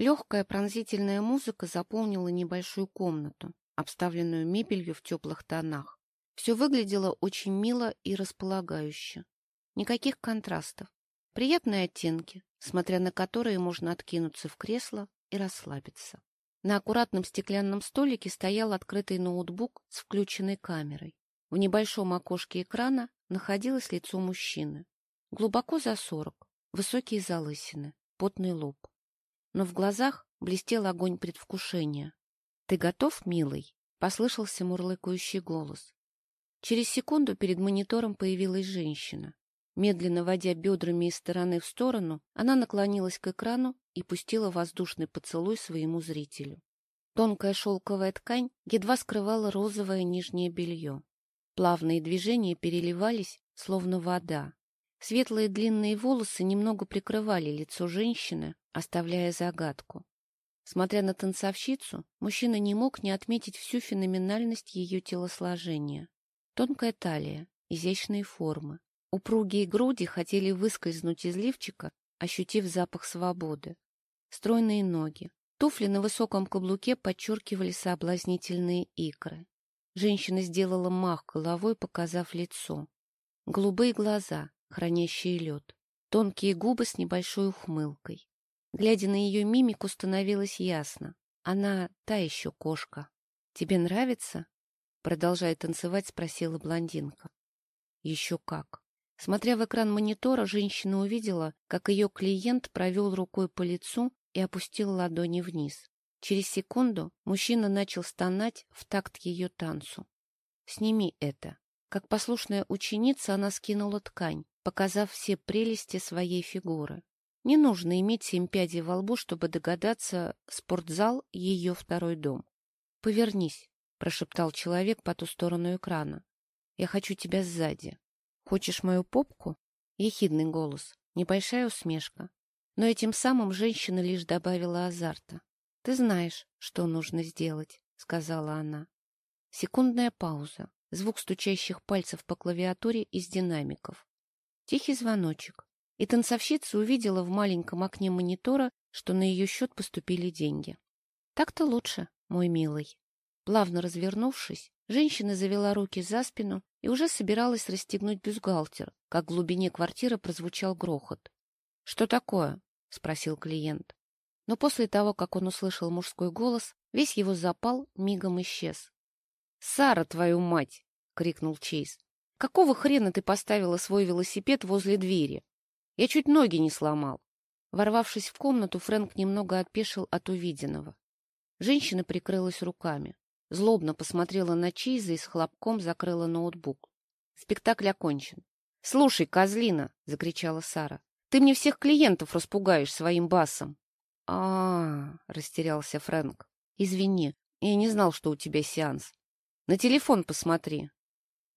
Легкая пронзительная музыка заполнила небольшую комнату, обставленную мебелью в теплых тонах. Все выглядело очень мило и располагающе. Никаких контрастов. Приятные оттенки, смотря на которые можно откинуться в кресло и расслабиться. На аккуратном стеклянном столике стоял открытый ноутбук с включенной камерой. В небольшом окошке экрана находилось лицо мужчины. Глубоко за сорок, высокие залысины, потный лоб. Но в глазах блестел огонь предвкушения. — Ты готов, милый? — послышался мурлыкающий голос. Через секунду перед монитором появилась женщина. Медленно водя бедрами из стороны в сторону, она наклонилась к экрану и пустила воздушный поцелуй своему зрителю. Тонкая шелковая ткань едва скрывала розовое нижнее белье. Плавные движения переливались, словно вода. Светлые длинные волосы немного прикрывали лицо женщины, оставляя загадку. Смотря на танцовщицу, мужчина не мог не отметить всю феноменальность ее телосложения. Тонкая талия, изящные формы. Упругие груди хотели выскользнуть из лифчика, ощутив запах свободы. Стройные ноги. Туфли на высоком каблуке подчеркивали соблазнительные икры. Женщина сделала мах головой, показав лицо. Голубые глаза, хранящие лед. Тонкие губы с небольшой ухмылкой. Глядя на ее мимику, становилось ясно. Она та еще кошка. «Тебе нравится?» Продолжая танцевать, спросила блондинка. Еще как. Смотря в экран монитора, женщина увидела, как ее клиент провел рукой по лицу и опустил ладони вниз. Через секунду мужчина начал стонать в такт ее танцу. «Сними это». Как послушная ученица она скинула ткань, показав все прелести своей фигуры. Не нужно иметь семь пядей во лбу, чтобы догадаться, спортзал — ее второй дом. «Повернись», прошептал человек по ту сторону экрана. Я хочу тебя сзади. Хочешь мою попку? Ехидный голос, небольшая усмешка. Но этим самым женщина лишь добавила азарта. Ты знаешь, что нужно сделать, сказала она. Секундная пауза, звук стучащих пальцев по клавиатуре из динамиков. Тихий звоночек. И танцовщица увидела в маленьком окне монитора, что на ее счет поступили деньги. Так-то лучше, мой милый. Плавно развернувшись, женщина завела руки за спину и уже собиралась расстегнуть бюстгальтер, как в глубине квартиры прозвучал грохот. — Что такое? — спросил клиент. Но после того, как он услышал мужской голос, весь его запал мигом исчез. — Сара, твою мать! — крикнул Чейз. — Какого хрена ты поставила свой велосипед возле двери? Я чуть ноги не сломал. Ворвавшись в комнату, Фрэнк немного отпешил от увиденного. Женщина прикрылась руками. Злобно посмотрела на Чейза и с хлопком закрыла ноутбук. Спектакль окончен. — Слушай, козлина! — закричала Сара. — Ты мне всех клиентов распугаешь своим басом. А-а-а! — растерялся Фрэнк. — Извини, я не знал, что у тебя сеанс. На телефон посмотри.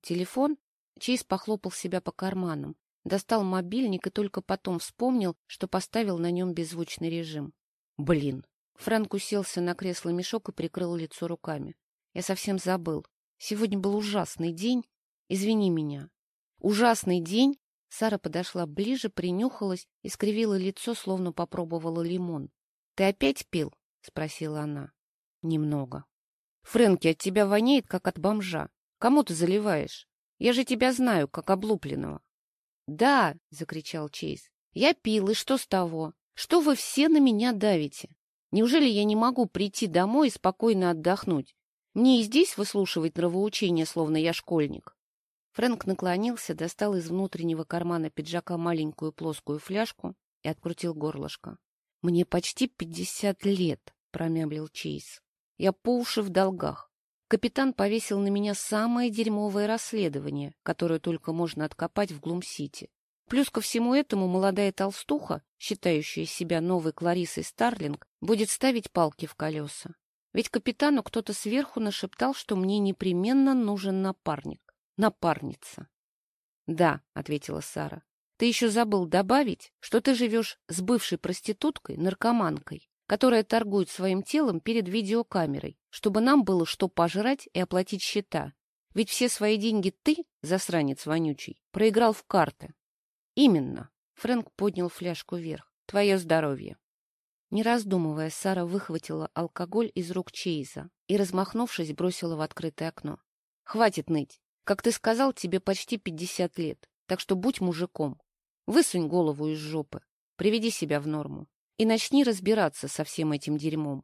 Телефон? Чейз похлопал себя по карманам, достал мобильник и только потом вспомнил, что поставил на нем беззвучный режим. Блин! Фрэнк уселся на кресло-мешок и прикрыл лицо руками. Я совсем забыл. Сегодня был ужасный день. Извини меня. Ужасный день? Сара подошла ближе, принюхалась и скривила лицо, словно попробовала лимон. — Ты опять пил? — спросила она. — Немного. — Фрэнки, от тебя воняет, как от бомжа. Кому ты заливаешь? Я же тебя знаю, как облупленного. — Да, — закричал Чейз. — Я пил, и что с того? Что вы все на меня давите? Неужели я не могу прийти домой и спокойно отдохнуть? Мне и здесь выслушивать нравоучения, словно я школьник. Фрэнк наклонился, достал из внутреннего кармана пиджака маленькую плоскую фляжку и открутил горлышко. — Мне почти пятьдесят лет, — промямлил Чейз. — Я по уши в долгах. Капитан повесил на меня самое дерьмовое расследование, которое только можно откопать в Глум-Сити. Плюс ко всему этому молодая толстуха, считающая себя новой Кларисой Старлинг, будет ставить палки в колеса. Ведь капитану кто-то сверху нашептал, что мне непременно нужен напарник. Напарница. — Да, — ответила Сара. — Ты еще забыл добавить, что ты живешь с бывшей проституткой, наркоманкой, которая торгует своим телом перед видеокамерой, чтобы нам было что пожрать и оплатить счета. Ведь все свои деньги ты, засранец вонючий, проиграл в карты. — Именно. Фрэнк поднял фляжку вверх. Твое здоровье. Не раздумывая, Сара выхватила алкоголь из рук Чейза и, размахнувшись, бросила в открытое окно. «Хватит ныть. Как ты сказал, тебе почти пятьдесят лет, так что будь мужиком. Высунь голову из жопы, приведи себя в норму и начни разбираться со всем этим дерьмом».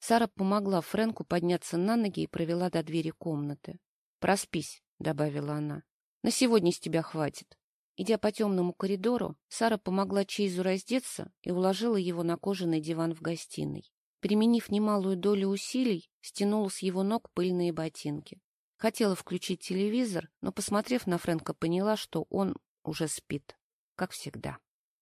Сара помогла Фрэнку подняться на ноги и провела до двери комнаты. «Проспись», — добавила она. «На сегодня с тебя хватит». Идя по темному коридору, Сара помогла Чейзу раздеться и уложила его на кожаный диван в гостиной. Применив немалую долю усилий, стянула с его ног пыльные ботинки. Хотела включить телевизор, но, посмотрев на Фрэнка, поняла, что он уже спит, как всегда.